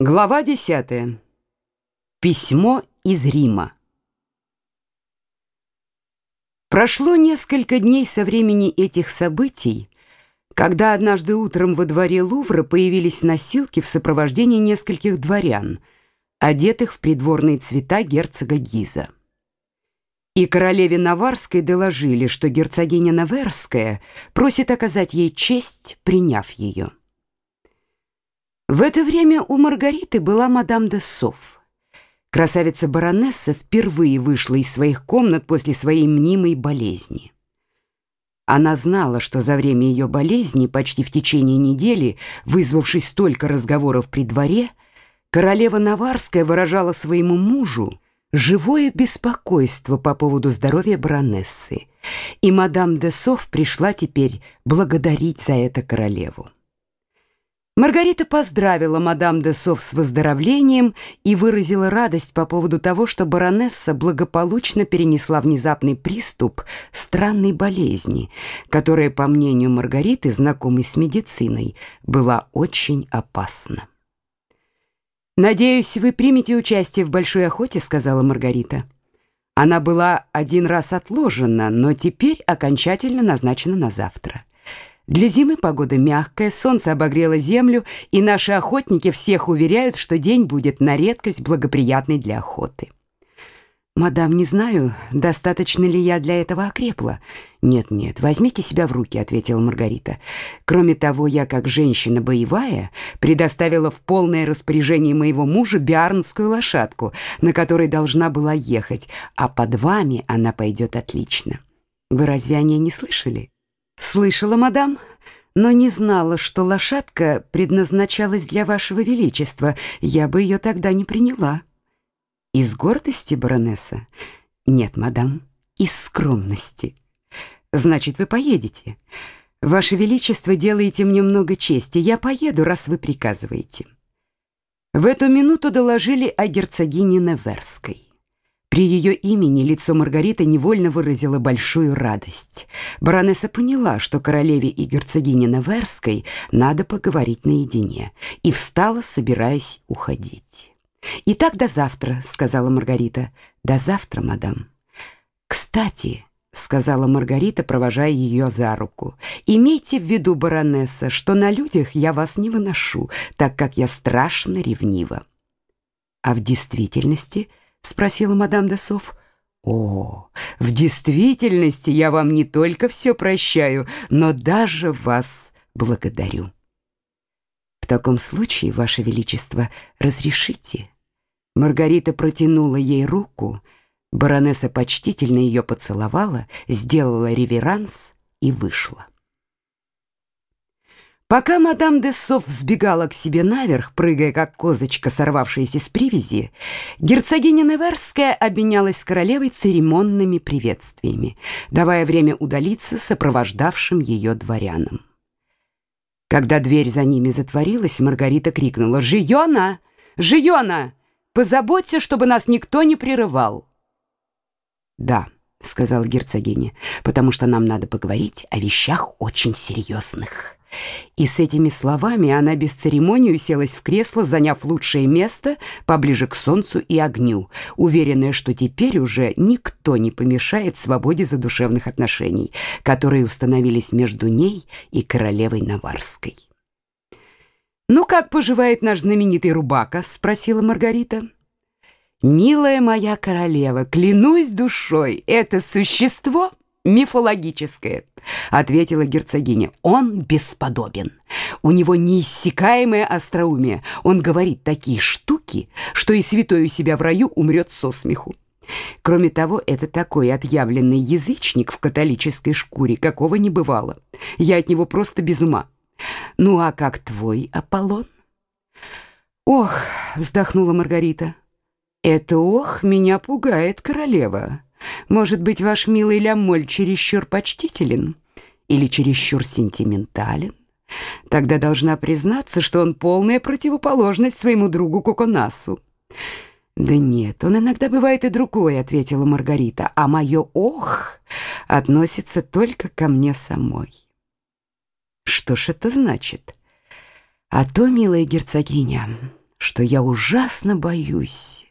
Глава 10. Письмо из Рима. Прошло несколько дней со времени этих событий, когда однажды утром во дворе Лувра появились носилки в сопровождении нескольких дворян, одетых в придворные цвета герцога Гиза. И королеве Наварской доложили, что герцогиня Наверская просит оказать ей честь, приняв ее. В это время у Маргариты была мадам де Соф. Красавица-баронесса впервые вышла из своих комнат после своей мнимой болезни. Она знала, что за время ее болезни, почти в течение недели, вызвавшей столько разговоров при дворе, королева Наварская выражала своему мужу живое беспокойство по поводу здоровья баронессы, и мадам де Соф пришла теперь благодарить за это королеву. Маргарита поздравила мадам де Сов с выздоровлением и выразила радость по поводу того, что баронесса благополучно перенесла внезапный приступ странной болезни, которая, по мнению Маргариты, знакомой с медициной, была очень опасна. «Надеюсь, вы примете участие в большой охоте», — сказала Маргарита. Она была один раз отложена, но теперь окончательно назначена на завтра. Для зимы погода мягкая, солнце обогрело землю, и наши охотники всех уверяют, что день будет на редкость благоприятный для охоты. «Мадам, не знаю, достаточно ли я для этого окрепла». «Нет-нет, возьмите себя в руки», — ответила Маргарита. «Кроме того, я, как женщина боевая, предоставила в полное распоряжение моего мужа биарнскую лошадку, на которой должна была ехать, а под вами она пойдет отлично. Вы разве о ней не слышали?» «Слышала, мадам, но не знала, что лошадка предназначалась для вашего величества. Я бы ее тогда не приняла». «Из гордости, баронесса?» «Нет, мадам, из скромности». «Значит, вы поедете?» «Ваше Величество, делаете мне много чести. Я поеду, раз вы приказываете». В эту минуту доложили о герцогине Неверской. При ее имени лицо Маргариты невольно выразило большую радость. Баронесса поняла, что королеве и герцогине Наверской надо поговорить наедине, и встала, собираясь уходить. «Итак, до завтра», — сказала Маргарита. «До завтра, мадам». «Кстати», — сказала Маргарита, провожая ее за руку, «имейте в виду, баронесса, что на людях я вас не выношу, так как я страшно ревнива». «А в действительности...» — спросила мадам де Соф. «О, в действительности я вам не только все прощаю, но даже вас благодарю». «В таком случае, Ваше Величество, разрешите?» Маргарита протянула ей руку, баронесса почтительно ее поцеловала, сделала реверанс и вышла. Пока мадам де Соф взбегала к себе наверх, прыгая как козочка, сорвавшаяся с привязи, герцогиня Неверская обменялась с королевой церемонными приветствиями, давая время удалиться сопровождавшим ее дворянам. Когда дверь за ними затворилась, Маргарита крикнула «Жиона! Жиона! Позаботься, чтобы нас никто не прерывал!» «Да», — сказала герцогиня, «потому что нам надо поговорить о вещах очень серьезных». И с этими словами она без церемонии уселась в кресло, заняв лучшее место поближе к солнцу и огню, уверенная, что теперь уже никто не помешает свободе задушевных отношений, которые установились между ней и королевой Наварской. «Ну, как поживает наш знаменитый Рубака?» — спросила Маргарита. «Милая моя королева, клянусь душой, это существо мифологическое», — ответила герцогиня. «Он бесподобен. У него неиссякаемое остроумие. Он говорит такие штуки, что и святой у себя в раю умрет со смеху. Кроме того, это такой отъявленный язычник в католической шкуре, какого не бывало. Я от него просто без ума. Ну а как твой Аполлон?» «Ох», — вздохнула Маргарита, — «это ох меня пугает королева». Может быть, ваш милый Лямоль чересчур почтителен или чересчур сентиментален? Тогда должна признаться, что он полная противоположность своему другу Коконасу. «Да нет, он иногда бывает и другой», — ответила Маргарита, «а мое «ох» относится только ко мне самой». «Что ж это значит?» «А то, милая герцогиня, что я ужасно боюсь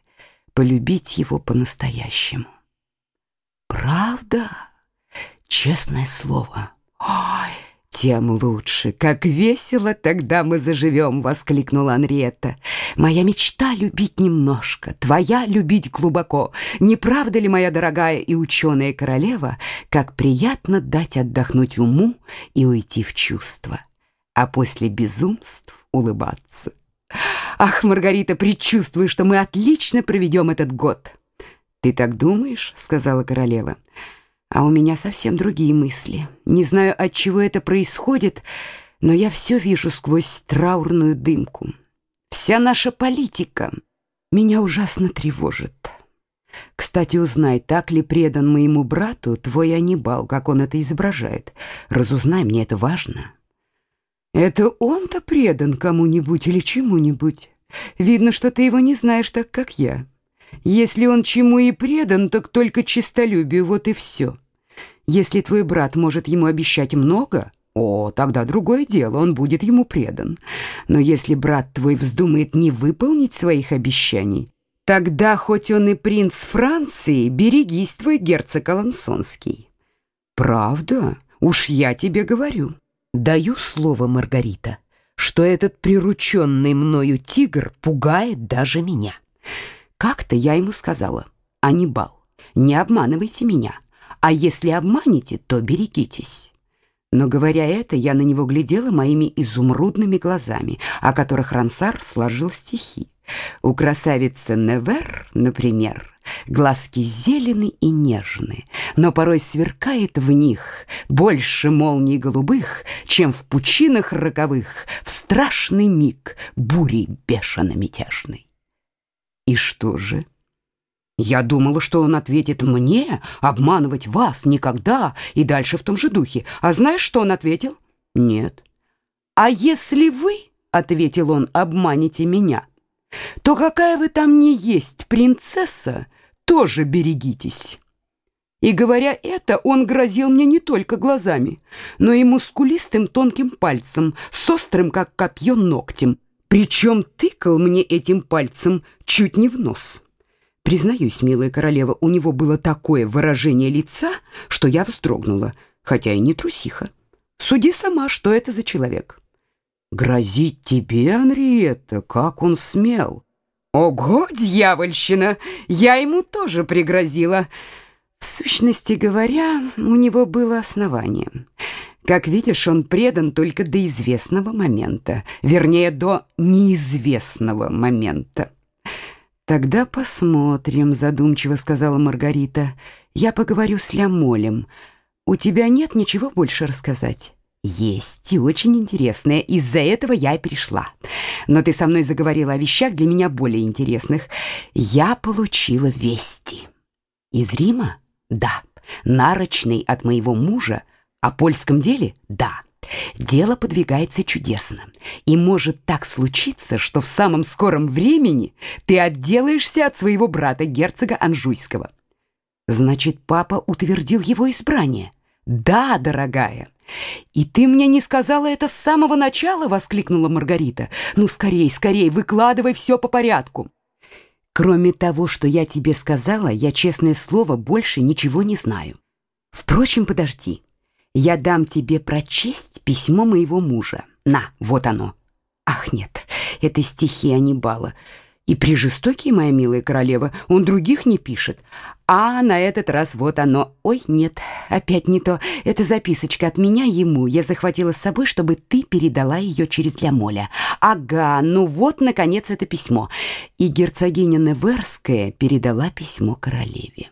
полюбить его по-настоящему. Правда? Честное слово. Ой, тем лучше. Как весело тогда мы заживем, воскликнула Анриетта. Моя мечта любить немножко, твоя любить глубоко. Не правда ли, моя дорогая и ученая королева, как приятно дать отдохнуть уму и уйти в чувства, а после безумств улыбаться? Ах, Маргарита, предчувствую, что мы отлично проведем этот год. Ты так думаешь, сказала королева. А у меня совсем другие мысли. Не знаю, от чего это происходит, но я все вижу сквозь траурную дымку. Вся наша политика меня ужасно тревожит. Кстати, узнай, так ли предан моему брату твой Анибал, как он это изображает. Разузнай, мне это важно. Это он-то предан кому-нибудь или чему-нибудь. Видно, что ты его не знаешь так, как я. Если он чему и предан, так только честолюбию, вот и все. Если твой брат может ему обещать много, о, тогда другое дело, он будет ему предан. Но если брат твой вздумает не выполнить своих обещаний, тогда, хоть он и принц Франции, берегись твой герцог Алансонский. Правда? Уж я тебе говорю. Даю слово, Маргарита, что этот прирученный мною тигр пугает даже меня. Как-то я ему сказала, Анибал, не обманывайте меня, а если обманете, то берегитесь. Но, говоря это, я на него глядела моими изумрудными глазами, о которых Рансар сложил стихи. У красавицы Невер, например, глазки зелены и нежны, но порой сверкает в них больше молний голубых, чем в пучинах роковых в страшный миг бури бешено-мятежной. И что же? Я думала, что он ответит мне, обманывать вас никогда, и дальше в том же духе. А знаешь, что он ответил? Нет. А если вы, ответил он, обманете меня, то какая вы там не есть принцесса, тоже берегитесь. И говоря это, он грозил мне не только глазами, но и мускулистым тонким пальцем, с острым, как копье, ногтем, причем тыкал мне этим пальцем чуть не в нос. Признаюсь, милая королева, у него было такое выражение лица, что я вздрогнула, хотя и не трусиха. Суди сама, что это за человек. Грозить тебе, Анриетта, как он смел. Ого, дьявольщина, я ему тоже пригрозила. В сущности говоря, у него было основание. Как видишь, он предан только до известного момента, вернее, до неизвестного момента. Тогда посмотрим, задумчиво сказала Маргарита. Я поговорю с Лямолем. У тебя нет ничего больше рассказать? Есть, и очень интересное. Из-за этого я и пришла. Но ты со мной заговорила о вещах для меня более интересных. Я получила вести. Из Рима? Да. Нарочный от моего мужа о польском деле? Да. Дело подвигается чудесно. И может так случиться, что в самом скором времени ты отделаешься от своего брата, герцога Анжуйского. Значит, папа утвердил его избрание. Да, дорогая. И ты мне не сказала это с самого начала, воскликнула Маргарита. Ну, скорей, скорей, выкладывай все по порядку. Кроме того, что я тебе сказала, я, честное слово, больше ничего не знаю. Впрочем, подожди. Я дам тебе прочесть письмо моего мужа. На, вот оно. Ах, нет, это стихи Анибала. И при жестокие, моя милая королева, он других не пишет. А на этот раз вот оно. Ой, нет, опять не то. Это записочка от меня ему. Я захватила с собой, чтобы ты передала ее через Лямоля. Ага, ну вот, наконец, это письмо. И герцогиня Неверская передала письмо королеве.